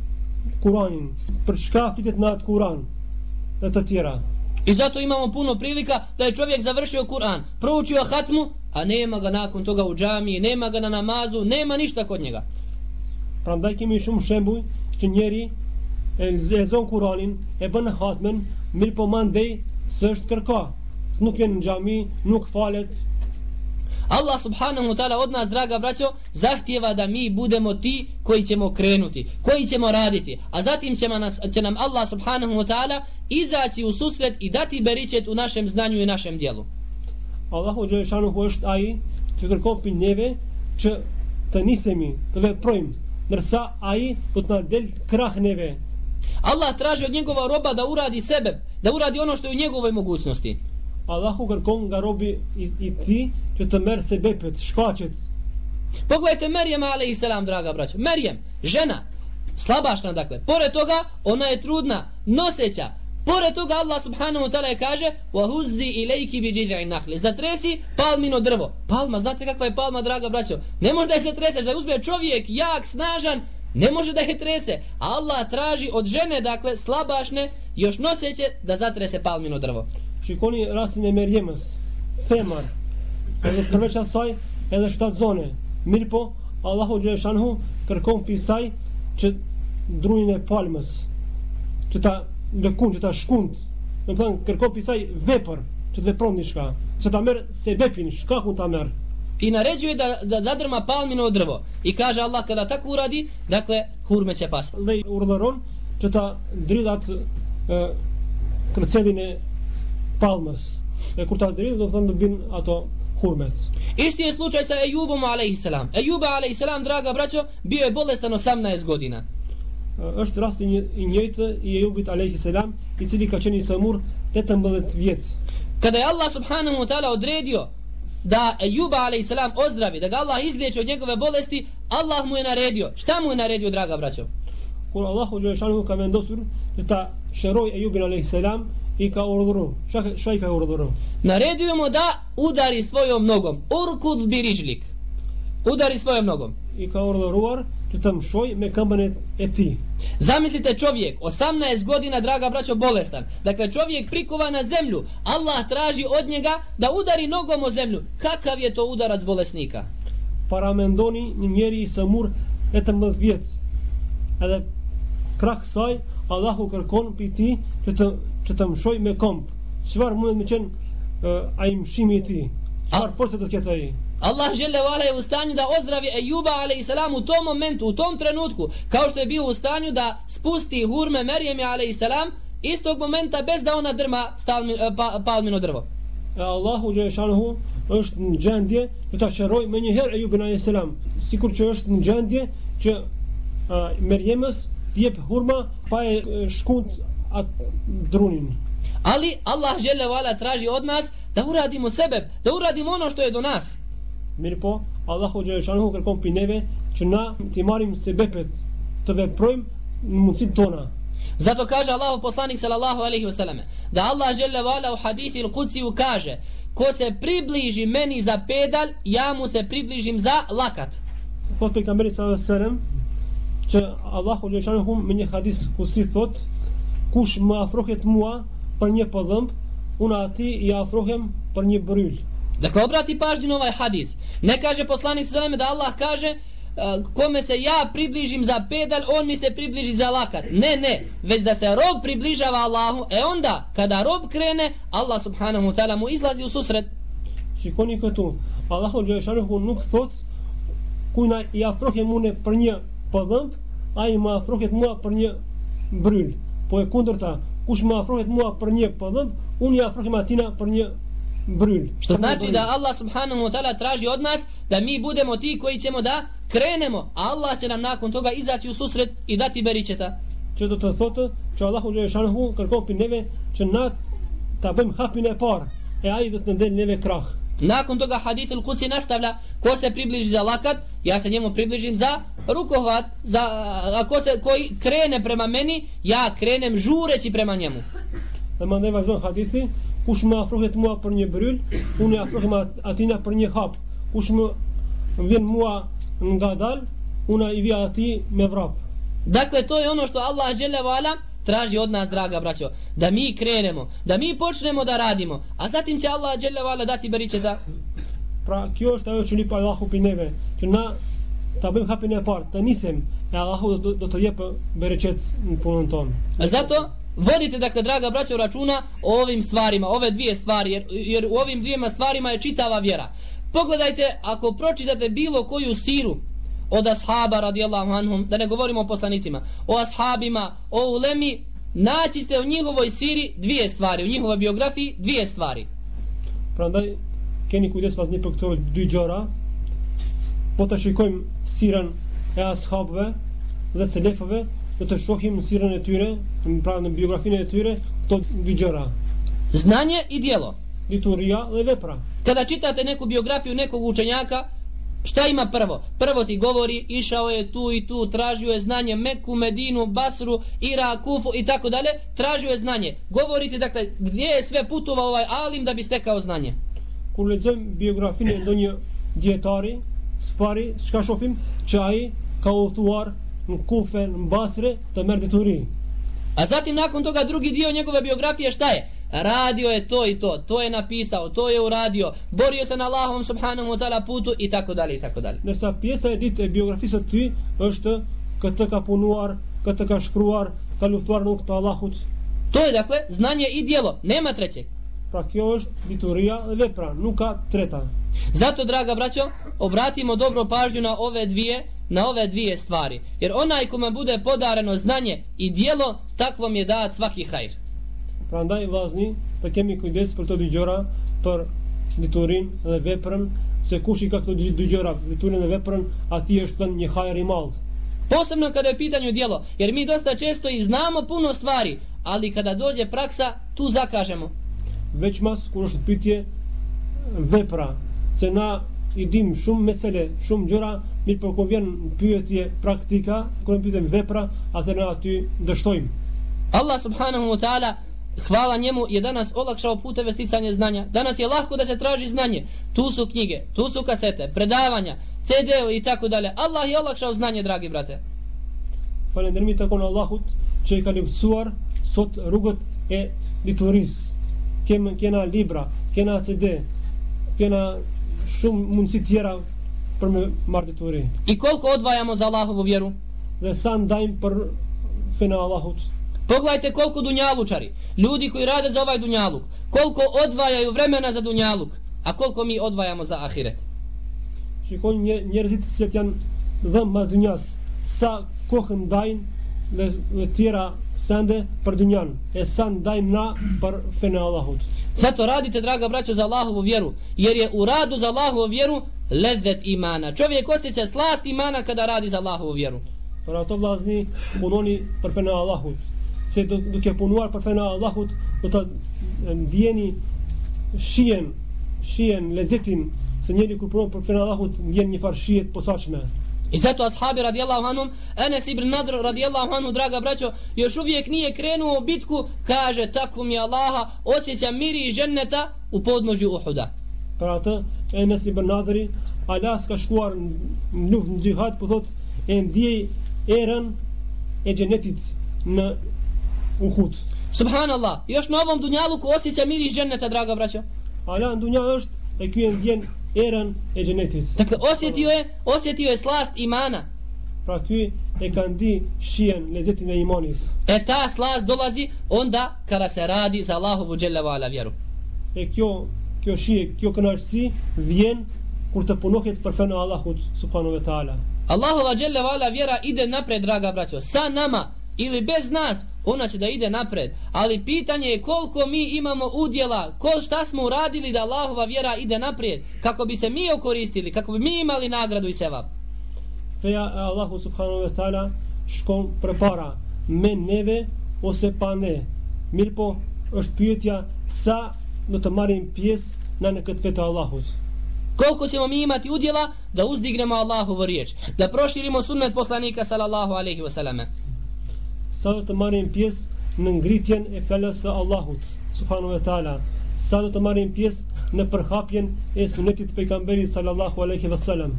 F: Kuranin, për çka flitet në atë Kuran dhe të tjera.
E: I zato imamo puno prilika da je čovjek završio Kur'an, proučio hatmu, a nema ga nakon toga u džamiji, nema ga na namazu, nema ništa kod njega.
F: Prandaj kemi shumë shembuj që njeri e lexon Kuranin, e bën hatmen, mirë po mandej së është kërka. Nuk vjen në xhami, nuk falet,
E: Allah subhanahu wa ta'ala od nas, draga braćo, zahtjeva da mi budemo ti koji ćemo krenuti, koji ćemo raditi, a zatim će, nas, će nam Allah subhanahu wa ta'ala izaći u susret i dati beričet u našem znanju i našem dijelu.
F: Allahu Gjeleshanuhu është ai që kërkon për neve që të nisemi, të veprojmë, nërsa ai do të na del krah neve.
E: Allah traži od njegova roba da uradi sebe, da uradi ono što je u njegovoj mogućnosti.
F: Allahu kërkon nga robi i, i ti që të merë sebepet, shkaqet.
E: Pogledajte Merjem a.s. draga braćo. Merjem, žena, slabašna dakle. Pored toga, ona je trudna, noseća. Pored toga Allah subhanahu wa ta'ala je kaže وَهُزِّ إِلَيْكِ بِجِذِعِ نَحْلِ Zatresi palmino drvo. Palma, znate kakva je palma, draga braćo? Ne može da je se treseš, da je uzme čovjek jak, snažan, ne može da je trese. A Allah traži od žene, dakle, slabašne, još noseće da zatrese palmino drvo.
F: Shikoni rastin e Merjemës, femar, edhe përveç asaj, edhe shtatë zone. Mirë po, Allahu Gjeleshanuhu kërkon për saj që drunin e palmës, që ta lëkun, që ta shkund, në më thënë, kërkon për saj vepër, që të vepron një shka, që ta merë sebepin, shkakun ta merë.
E: I naređuje da, da zadrma palmino drvo. I kaže Allah kada tako uradi, dakle, hurme će pasti.
F: dhe i urdhëron që ta dridhat e, kërcedin e palmës. E kur ta dridh do të thonë do bin ato hurmet.
E: Isti je slučaj sa Ejubom a.s. Ejub a.s. draga braćo, bio je bolestan 18 godina.
F: Është rasti një, i njëjtë i Ejubit salam, i cili ka qenë i sëmur 18 vjet.
E: Kada je Allah subhanahu wa ta'ala odredio da Ejuba a.s. ozdravi, da ga Allah izliječi od njegove bolesti, Allah mu je naredio. Šta mu je naredio, draga braćo?
F: Kur Allahu xhaleshanuhu ka vendosur që ta shëroj Ejubin salam, i ka urdhëruar. Çka çka i ka urdhëruar?
E: Naredio mu da udari svojom nogom. Urkud biriđlik. Udari svojom nogom.
F: I ka urdhëruar që të mshoj me këmbën e, e ti.
E: Zamislite čovjek, 18 godina, draga braćo, bolestan. Dakle, čovjek prikuva na zemlju. Allah traži od njega da udari nogom o zemlju. Kakav je to udarac bolesnika?
F: Para mendoni një njeri i sëmur e të mëdhë vjetë. Edhe krah kësaj, Allahu kërkon për ti që të, që të mshoj me këmbë. Qëfar mundet me qenë uh, a i mshimi i ti? Qëfar forse do të ketë ai?
E: Allah žele vala je u stanju da ozdravi Ejuba a.s. u tom momentu, u tom trenutku, kao što je bio u stanju da spusti hurme Merijemi a.s. istog momenta bez da ona drma stalmi, pa, palmino drvo.
F: Allahu Gjeleshanahu është në gjendje që ta shëroj me njëherë Ejubin a.s. Sikur që është në gjendje që uh, Merjemës t'jep hurma pa e e, shkund atë drunin.
E: Ali Allah žele vala traži od nas da uradimo sebe, da uradimo ono što je do nas.
F: Mirë po, Allahu Gjeleshanahu kërkon për neve që na t'i marim sebepet të veprojmë në mundësit tona.
E: Zato kaže Allahu poslanik sallallahu alejhi ve selleme da Allah dželle vala u hadithi al-Qudsi u kaže ko se približi meni za pedal, ja mu se približim za lakat.
F: Thot për kameri sallallahu alaihi wasallam që Allahu Gjeleshanahu me një hadis ku si thot kush më afrohet mua për një pëdhëmb, unë ati i afrohem për një bryl.
E: Dakle, obrati pažnju na ovaj hadis. Ne kaže poslanik sallallahu da Allah kaže kome se ja približim za pedal, on mi se približi za lakat. Ne, ne, već da se rob približava Allahu, e onda, kada rob krene, Allah subhanahu wa ta'ala mu izlazi u susret.
F: Shikoni këtu, Allahu Gjeleshanahu nuk thot kujna i afrohem une për një pëdhëmb, a i më afrohet mua për një bryl. Po e kundërta, kush më afrohet mua për një pëdhëmb, unë i afrohem atina për një bryl.
E: Što znači da Allah subhanahu wa ta'ala traži od nas da mi budemo ti koji ćemo da krenemo, a Allah će nam nakon toga izaći u susret i dati beričeta.
F: që do të thotë që Allahu Gjeleshanahu kërkon për neve që na ta bëjmë hapin e parë e ai do të ndel neve krah.
E: Nakon toga hadith al-Qudsi nastavlja ko se približi za lakat, ja se njemu približim za rukohvat, za, a ko se koji krene prema meni, ja krenem žureći prema njemu.
F: Dhe më ndaj vazhdon hadithi, kush më afrohet mua për një bryl, unë i afrohem at- atina për një hap. Kush më vjen mua nga dal, unë i vija ati me vrap.
E: Dakle, to je ono što Allah dželle vala traži od nas, draga braćo, da mi krenemo, da mi počnemo da radimo, a zatim će Allah dželle vala dati beričeta.
F: Pra kjo është ajo që një pa Allahu për neve, që na ta bëjmë hapin e parë, të nisem, e Allahu do, do të jepë bereqet në punën tonë.
E: Zato vodite dakle draga braćo računa o ovim stvarima, ove dvije stvari jer, jer u ovim dvijema stvarima je čitava vjera. Pogledajte ako pročitate bilo koju siru od ashaba radijallahu anhum, da ne govorimo o poslanicima, o ashabima, o ulemi, naći ste u njihovoj siri dvije stvari, u njihovoj biografiji dvije stvari.
F: Prandaj keni kujdes vllazni për këto dy gjëra. Po të shikojmë sirën e ashabëve dhe selefëve, do të shohim sirën e tyre, pra në biografinë e tyre, këto dy gjëra,
E: Znanje i djelo.
F: lituria dhe vepra.
E: Kada čitate neku biografiju nekog učenjaka, šta ima prvo? Prvo ti govori, išao je tu i tu, tražio je znanje Meku, Medinu, Basru, Irak, Kufu i tako dalje, tražio je znanje. Govorite, dakle, gdje je sve putovao ovaj alim da bi stekao znanje?
F: Kur lexojmë biografinë e ndonjë dietari, spari, çka shohim që ai ka udhëtuar në Kufe, në Basre të merr dituri.
E: A zatim nakon toga drugi dio njegove biografije šta je? Radio je to i to, to je napisao, to je uradio, borio se na Allahom subhanahu wa ta'ala putu i tako dalje i tako dalje.
F: Ndërsa pjesa e ditë e biografisë së tij është këtë ka punuar, këtë ka shkruar, ka luftuar në rrugt të Allahut.
E: To je dakle znanje i djelo, nema trećeg.
F: Pra kjo është lituria dhe vepra, nuk ka treta.
E: Zato, draga braćo, obratimo dobro pažnju na ove dvije, na ove dvije stvari. Jer onaj kome bude podareno znanje i dijelo, takvom je dat svaki hajr.
F: Pra ndaj vllazni, të kemi kujdes për këto dy gjëra, për liturin dhe veprën, se kush i ka këto dy gjëra, liturin dhe veprën, ati është thënë një hajër i madh.
E: Posebno kada je pitanju djelo, jer mi dosta često i znamo puno stvari, ali kada dođe praksa, tu zakažemo.
F: Veç mas kur është pyetje vepra, se na i dim shumë mesele, shumë gjëra, mirë për kur vjen pyetje praktika, kur ne pyetem vepra, atëherë aty dështojmë.
E: Allah subhanahu wa ta'ala hvala njemu je danas olakšao puteve sticanja znanja. Danas je lahko da se traži znanje. Tu su knjige, tu su kasete, predavanja, CD i tako dalje. Allah je olakšao znanje, dragi brate.
F: Falenderimi tako në Allahut që i ka lehtësuar sot rrugët e diturisë. Kem, kena libra, kena CD, kena shumë mundësi tjera për me marrë dituri.
E: I koliko odvajamo za Allahovu vjeru?
F: Dhe sa ndajmë për fena Allahut.
E: Pogledajte koliko dunjalučari, ljudi koji rade za ovaj dunjaluk, koliko odvajaju vremena za dunjaluk, a koliko mi odvajamo za ahiret.
F: Shikon një, njerëzit që janë dhëmë mas dunjas, sa kohë ndajnë dhe, dhe tjera sende për dunjan, e sa ndajmë na për fena Allahut.
E: Zato radite, draga braćo, za Allahovu vjeru, jer je u radu za Allahovu vjeru ledvet imana. Čovjek osjeća slast imana kada radi za Allahovu vjeru.
F: Për ato vllazni punoni për fena Allahut. Se do, duke punuar për fena Allahut, do të ndjeni shien, shien, lezetin, se njeri kur punon për fena Allahut, ndjen një farë shijet posaçme.
E: I zato ashabi radijallahu anhum, Enes ibn Nadr radijallahu anhu, draga braćo, još uvijek nije krenuo u bitku, kaže, tako mi Allaha, osjeća miri i ženneta u podnožju Uhuda.
F: Për atë, Enes ibn Nadri, ala s'ka shkuar në luft në gjihad, po thot, e ndjej erën e gjenetit në Uhud.
E: Subhanallah, još na ovom dunjaluku osjeća miri i ženneta, draga braćo.
F: Ala në dunja është, e ky e ndjen erën e gjenetit.
E: Dakle, osjetio je, osjetio je slast imana.
F: Pra ky e ka ndi shien, lezetin e imanit.
E: E ta slast dolazi onda kada se radi za Allahovu dželle ve ala vjeru.
F: E kjo, kjo shije, kjo kënaqësi vjen kur të punohet për fenë e Allahut subhanahu wa taala.
E: Allahova dželle ve ala vjera ide napred, draga braćo. Sa nama ili bez nas, ona će da ide napred. Ali pitanje je koliko mi imamo udjela, kol šta smo uradili da Allahova vjera ide naprijed, kako bi se mi okoristili, kako bi mi imali nagradu i sevap.
F: Feja e Allahu subhanahu wa taala shkon përpara me neve ose pa ne. Mirë po, është pyetja sa do të marrim pjesë në në këtë fetë të Allahut.
E: Koliko ćemo mi imati udjela da uzdignemo Allahovu riječ, da proširimo sunnet poslanika sallallahu alaihi wasallam.
F: Sa do të marrim pjesë në ngritjen e fjalës së Allahut subhanahu wa taala. Sa do të marrim pjesë në përhapjen e sunetit të pejgamberit sallallahu alaihi wasallam.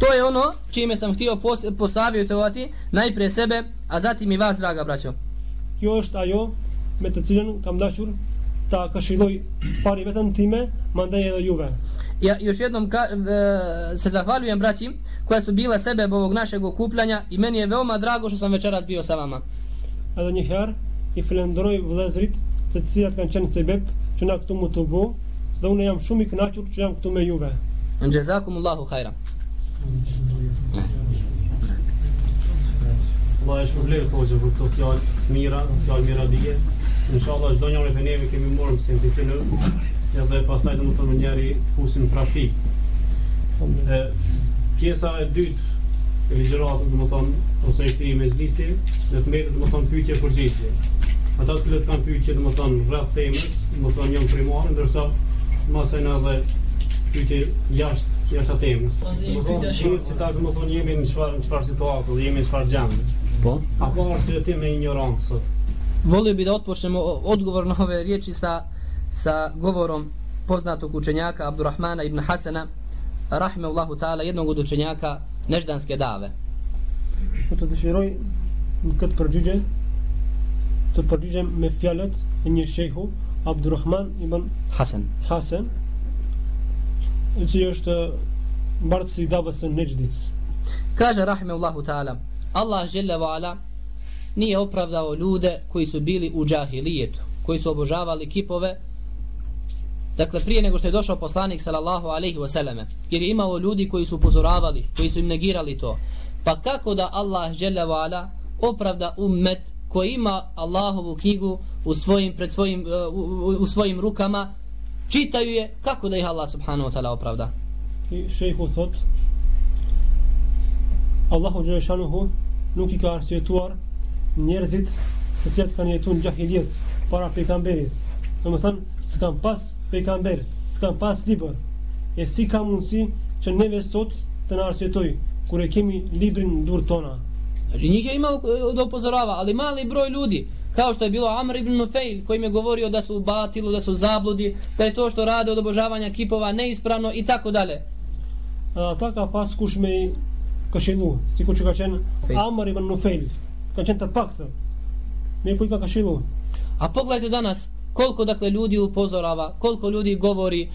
E: To je ono čime sam htio pos, posavjetovati najprije sebe, a zatim i vas, draga braćo.
F: Kjo është ajo me të cilën kam dashur ta këshilloj spari vetëm time, mandaj edhe juve.
E: Ja još jednom ka, e, se zahvaljujem braći koja su bile sebe ovog našeg okupljanja i meni je veoma drago što sam večeras bio sa vama.
F: Edhe një herë i falenderoj vëllezërit të cilat kanë qenë sebeb që na këtu më të bu dhe unë jam shumë i kënaqur që jam këtu me juve.
E: Jazakumullahu khairan.
H: Allah e shpërblet hoxha për këto fjalë të mira, fjalë mira dije. Inshallah çdo njëri prej neve kemi marrë mësim të këtu. Edhe pastaj do të thonë njëri fusim në praktik. Dhe pjesa e dytë e ligjëratës do të thonë ose e këtij mezhlisi, do të merret do të thonë pyetje përgjigje. Ata të cilët kanë pyetje do të thonë rreth temës, do të thonë janë primare, ndërsa masa në edhe pyetje jashtë jashtë temës. Do të thonë që ta do të thonë jemi në çfarë në çfarë situatë, jemi në çfarë gjendje.
E: Po.
H: Apo arsye me ignorancë sot.
E: Volio bi da otpočnemo odgovor na ove riječi sa, sa govorom poznatog učenjaka Abdurrahmana ibn Hasana rahmeullahu ta'ala jednog od učenjaka neždanske dave.
F: Po të dëshiroj në këtë përgjigje të përgjigjem me fjalët e një shehu Abdurrahman ibn
E: Hasan.
F: Hasan i cili është mbartësi i davës së Nejdit.
E: Kaže rahmeullahu ta'ala Allah žele wa ala nije opravdao ljude koji su bili u džahilijetu, koji su obožavali kipove, dakle prije nego što je došao poslanik sallallahu alaihi wasallame, jer je imao ljudi koji su upozoravali, koji su im negirali to. Pa kako da Allah žele wa ala opravda ummet koji ima Allahovu knjigu u svojim, pred svojim, e, u, u, u svojim rukama, čitaju je, kako da ih Allah subhanahu wa ta'ala opravda?
F: I šejhu sot, Allahu Gjeleshanuhu nuk i ka arsjetuar njerëzit se tjetë kanë jetu në gjahiljet, para pejgamberit. Në më thënë, s'kan pas pejgamber, s'kan pas libër. E si ka mundësi që neve sot të na arsjetoj kur e kemi librin në dorë tona?
E: Njih je imao da upozorava, ali mali broj ljudi, kao što je bilo Amr ibn Nufejl, koji mi je govorio da su u batilu, da su zabludi, da je to što rade od obožavanja kipova neispravno i tako dalje.
F: Ata ka pas kush me i këshillu, sikur që ka qenë. Amr ibn Nufail, ka qenë të paktë. Me po i ka këshillu.
E: A pogledajte danas koliko dakle ljudi upozorava, koliko ljudi govori,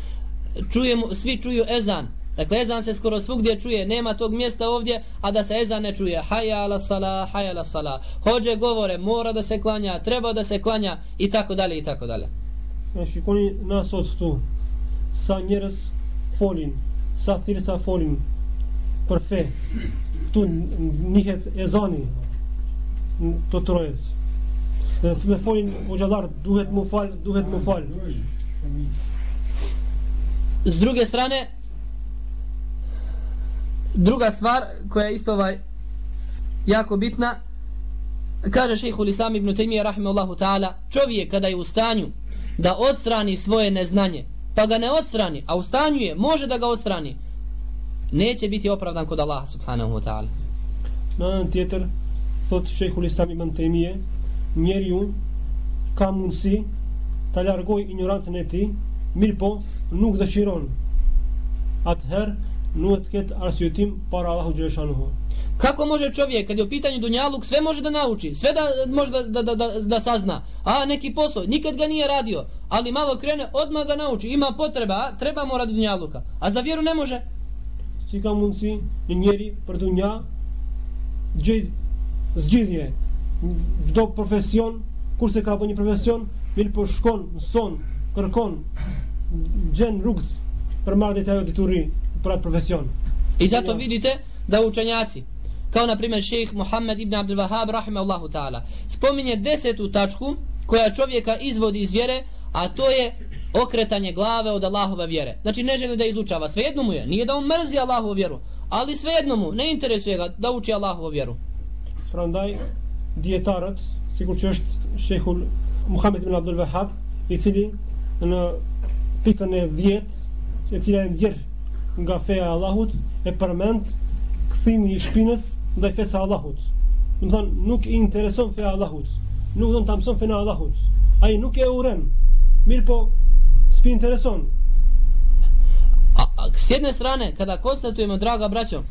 E: čujemo, svi čuju ezan. Dakle, ezan se skoro svugdje čuje, nema tog mjesta ovdje, a da se ezan ne čuje. Haja ala sala, haja ala sala. Hođe govore, mora da se klanja, treba da se klanja, i tako dalje, i tako dalje.
F: Znači, shikoni nas odstu, sa njerëz folin, sa thirrsa folin për fe. Këtu ezani n- të Dhe, dhe folin gjallar, duhet mu fal, duhet mu fal.
E: S druge strane, druga stvar koja je isto ovaj jako bitna, kaže šejhul Islam ibn Taymije rahimehullahu ta'ala, čovjek kada je u stanju da odstrani svoje neznanje, pa ga ne odstrani, a u stanju je, može da ga odstrani, neće biti opravdan kod Allaha subhanahu wa ta'ala.
F: Në anën tjetër, thot Sheikhul Islam Ibn Taymije, njeriu ka mundësi ta largoj ignorancën e tij, mirë po nuk dëshiron. Atëherë nuk të ketë arsyetim para Allahu xhaleshanuhu.
E: Kako može čovjek kad je u pitanju dunjaluk sve može da nauči, sve da može da, da, da, da, da sazna. A neki posao, nikad ga nije radio, ali malo krene, odmah ga nauči. Ima potreba, a, treba mu radi dunjaluka. A za vjeru ne može.
F: Si ka mundësi një njeri për dunja gjej zgjidhje çdo profesion, kurse ka bën një profesion, mirë po shkon, mëson, kërkon, gjen rrugë për marrë ajo dituri për atë profesion.
E: I zato vidite da učenjaci, kao na primjer šejh Muhammed ibn Abdul Wahhab rahimahullahu ta'ala, spominje desetu tačku koja čovjeka izvodi iz vjere, a to je okretanje glave od Allahove vjere. Znači ne želi da izučava, svejedno mu je, nije da on mrzi Allahovu vjeru, ali svejedno mu, ne interesuje ga da uči Allahovu vjeru.
F: Prandaj dietarët, sikur që është Sheikhul Muhammed ibn Abdul Wahhab, i cili në pikën e 10, e cila e nxjerr nga feja e Allahut, e përmend kthimi i shpinës ndaj fesë së Allahut. Do thonë nuk i intereson feja e Allahut. Nuk do të ta mëson feja e Allahut. Ai nuk e uren. Mirë po s'pi intereson.
E: A, a s jedne strane, kada konstatujemo, draga braćo,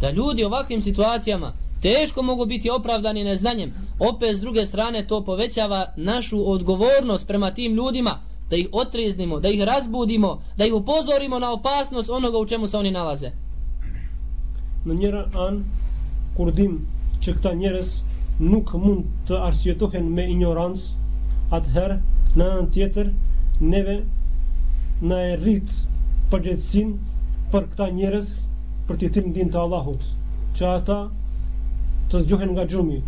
E: da ljudi u ovakvim situacijama teško mogu biti opravdani neznanjem, opet s druge strane to povećava našu odgovornost prema tim ljudima, da ih otreznimo, da ih razbudimo, da ih upozorimo na opasnost onoga u čemu se oni nalaze.
F: Në njëra anë, kur dim që këta njerëz nuk mund të arsyetohen me ignorancë, atëherë në anën tjetër neve na e rrit përgjegjësinë për këta njerëz për t'i thirrë ndin të Allahut, që ata të zgjohen ga džumi.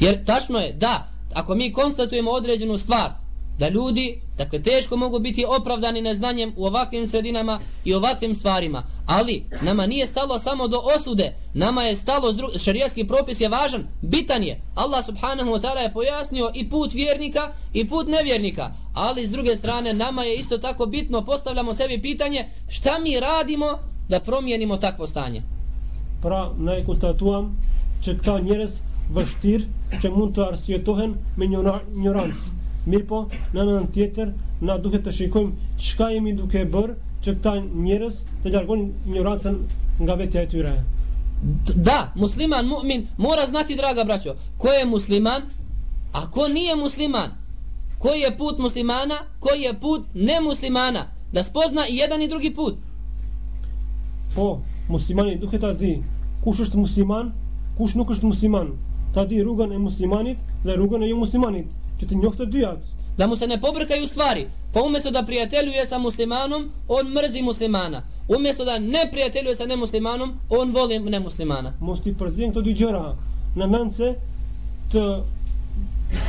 E: Jer tačno je, da, ako mi konstatujemo određenu stvar, da ljudi, dakle teško mogu biti opravdani neznanjem u ovakvim sredinama i ovakvim stvarima, ali nama nije stalo samo do osude, nama je stalo, šarijatski propis je važan, bitan je, Allah subhanahu wa ta'ala je pojasnio i put vjernika i put nevjernika, ali s druge strane nama je isto tako bitno, postavljamo sebi pitanje šta mi radimo da promijenimo takvo stanje.
F: Pra, na e konstatuam që këta njerëz vështirë që mund të arsyetohen me ignora- ignorancë. Mirë po, në anën tjetër, na duhet të shikojmë çka jemi duke bërë që këta njerëz të largojnë ignorancën nga vetja e tyre.
E: Da, musliman, mu'min, mora znati, draga braćo, ko je musliman, a ko nije musliman. Koji je put muslimana, koji je put nemuslimana. Da spozna i jedan i drugi put.
F: Po, muslimani duhet ta di kush është musliman, kush nuk është musliman. Ta di rrugën e muslimanit dhe rrugën e jo muslimanit, që të njohë të dyat.
E: Da mu se ne pobrkaju stvari. Pa umjesto da prijateljuje sa muslimanom, on mrzi muslimana. Umjesto da ne prijateljuje sa nemuslimanom, on voli nemuslimana.
F: Mos t'i përzien këto dy gjëra në mend se të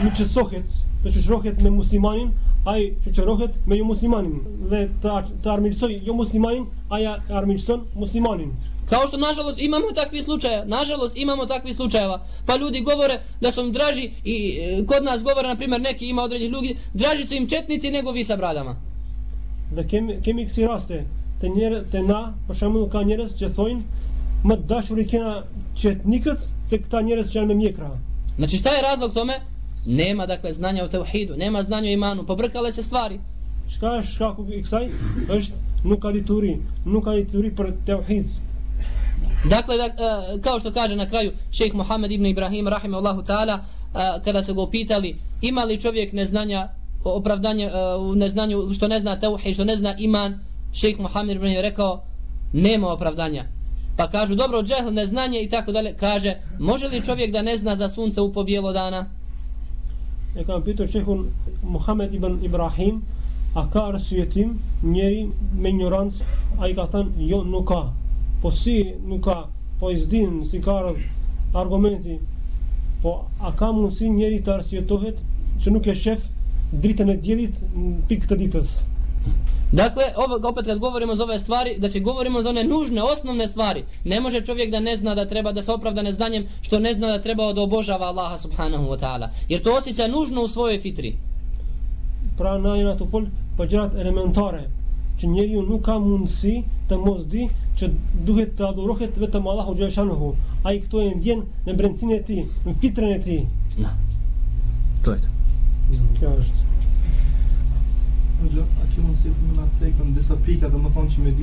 F: në qësohet, të qëshrohet me muslimanin, ai qëshrohet me jo muslimanin dhe të, armiqsoj jo muslimanin, aja e armiqson muslimanin.
E: Kao što nažalost imamo takvi slučaja, nažalost imamo takvi slučajeva. Pa ljudi govore da su im draži i e, kod nas govore na primjer neki ima određeni ljudi, draži su im četnici nego vi sa bradama.
F: Dhe kemi kemi kësi raste të njerë të na, për shembull ka njerëz që thojnë më të dashur i kena qetnikët se këta njerëz që janë me mjekra.
E: Znači šta je razlog tome? Nema dakle znanja o teuhidu, nema znanja o imanu, pobrkale se stvari.
F: Shka është shkaku i kësaj? Është nuk ka dituri, nuk ka dituri për tauhid.
E: Dakle, da, uh, kao što kaže na kraju šejh Muhammed ibn Ibrahim, rahimahullahu ta'ala, uh, kada su go pitali ima li čovjek neznanja, opravdanje uh, u neznanju, što ne zna tauhid, što ne zna iman, šejh Muhammed ibn je rekao, nema opravdanja. Pa kažu, dobro, džehl, neznanje i tako dalje. Kaže, može li čovjek da ne zna za sunce u pobjelo dana?
F: E kam pitër shekun Muhammed ibn Ibrahim, a ka arsyetim njeri me ignorancë, a i ka thënë, jo, nuk ka. Po si nuk ka, po i zdin, si ka argumenti, po a ka mundësi njeri të arsyetohet që nuk e shef dritën e djelit në pikë të ditës.
E: Dakle, ovo, opet kad govorimo za ove stvari, da će govorimo za one nužne, osnovne stvari. Ne može čovjek da ne zna da treba da se opravda neznanjem što ne zna da treba da obožava Allaha subhanahu wa ta'ala. Jer to osjeća nužno u svojoj fitri.
F: Pra na jena të fol për gjërat elementare që njeriu nuk ka mundësi të mos di që duhet të adhurohet vetëm Allahu xhaleshanuhu. Ai këto e ndjen në brendsinë e tij, në fitrën e tij.
E: Na.
D: To je to.
F: Kjo është.
I: Hoxha, a ke mundësi të më na cekën disa pika, domethënë që me